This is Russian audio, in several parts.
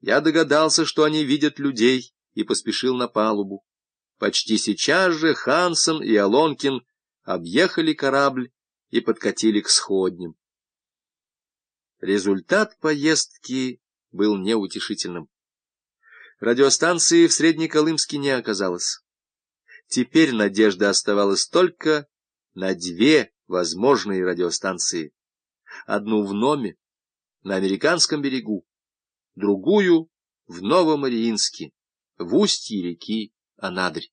Я догадался, что они видят людей, и поспешил на палубу. Почти сейчас же Хансен и Алонкин объехали корабль и подкатили к сходням. Результат поездки был неутешительным. Радиостанции в Среднеколымске не оказалось. Теперь надежда оставалась только на две возможные радиостанции. Одну в Номе, на американском берегу, другую в Новомариинске, в устье реки Анадырь.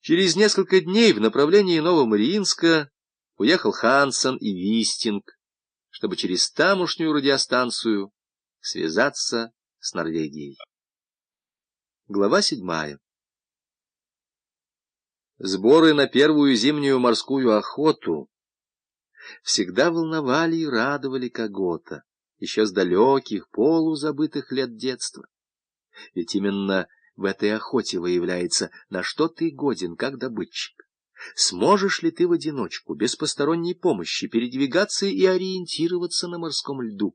Через несколько дней в направлении Новомариинска уехал Хансен и Вистинг, чтобы через тамошнюю радиостанцию связаться с Норвегией. Глава седьмая Сборы на первую зимнюю морскую охоту всегда волновали и радовали Когота, еще с далеких, полузабытых лет детства. Ведь именно в этой охоте выявляется, на что ты годен как добытчик. Сможешь ли ты в одиночку, без посторонней помощи, передвигаться и ориентироваться на морском льду,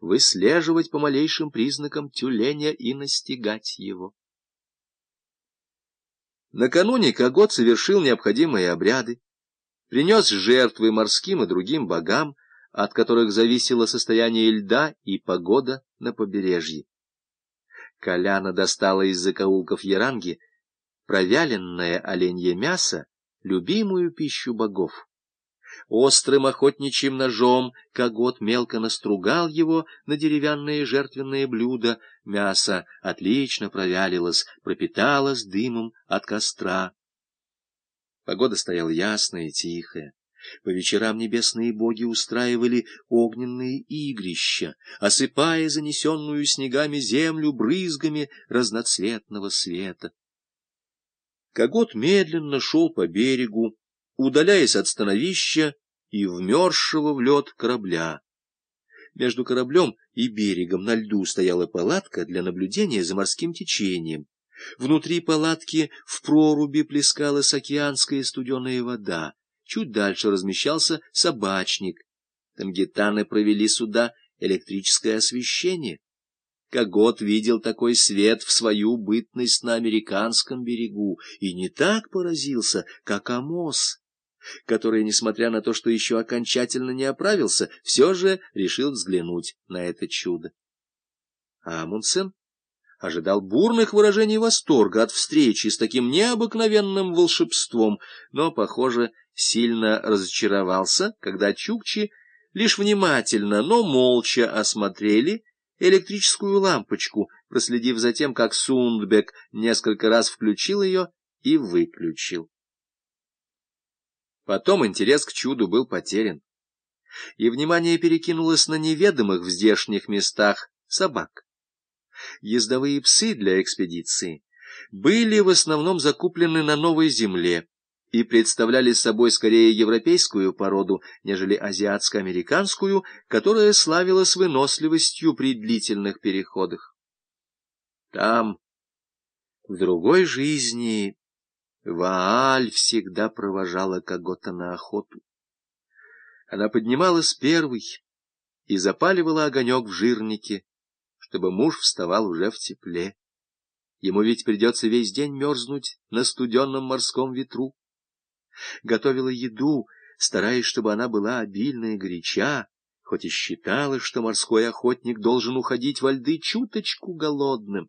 выслеживать по малейшим признакам тюленя и настигать его? Накануне Когот совершил необходимые обряды, принес жертвы морским и другим богам, от которых зависело состояние льда и погода на побережье. Коляна достала из закоулков яранги провяленное оленье мясо, любимую пищу богов. Острым охотничьим ножом когот мелко настругал его на деревянные жертвенные блюда. Мясо отлично провялилось, пропиталось дымом от костра. Погода стояла ясная и тихая. По вечерам небесные боги устраивали огненные игрища, осыпая занесенную снегами землю брызгами разноцветного света. Когот медленно шел по берегу, удаляясь от становища и вмерзшего в лед корабля. Между кораблем и берегом на льду стояла палатка для наблюдения за морским течением. Внутри палатки в проруби плескалась океанская студеная вода. Чуть дальше размещался собачник. Тангитаны провели сюда электрическое освещение. Когот видел такой свет в свою бытность на американском берегу и не так поразился, как Амос, который, несмотря на то, что еще окончательно не оправился, все же решил взглянуть на это чудо. А Амундсен ожидал бурных выражений восторга от встречи с таким необыкновенным волшебством, но, похоже, сильно разочаровался, когда Чукчи лишь внимательно, но молча осмотрели электрическую лампочку, проследив за тем, как Сундбек несколько раз включил ее и выключил. Потом интерес к чуду был потерян, и внимание перекинулось на неведомых в здешних местах собак. Ездовые псы для экспедиции были в основном закуплены на новой земле, и представляли собой скорее европейскую породу, нежели азиатско-американскую, которая славилась выносливостью при длительных переходах. Там, в другой жизни, Вааль всегда провожала Когота на охоту. Она поднималась первой и запаливала огонек в жирнике, чтобы муж вставал уже в тепле. Ему ведь придется весь день мерзнуть на студенном морском ветру готовила еду, стараясь, чтобы она была обильная и горяча, хоть и считала, что морской охотник должен уходить во льды чуточку голодным.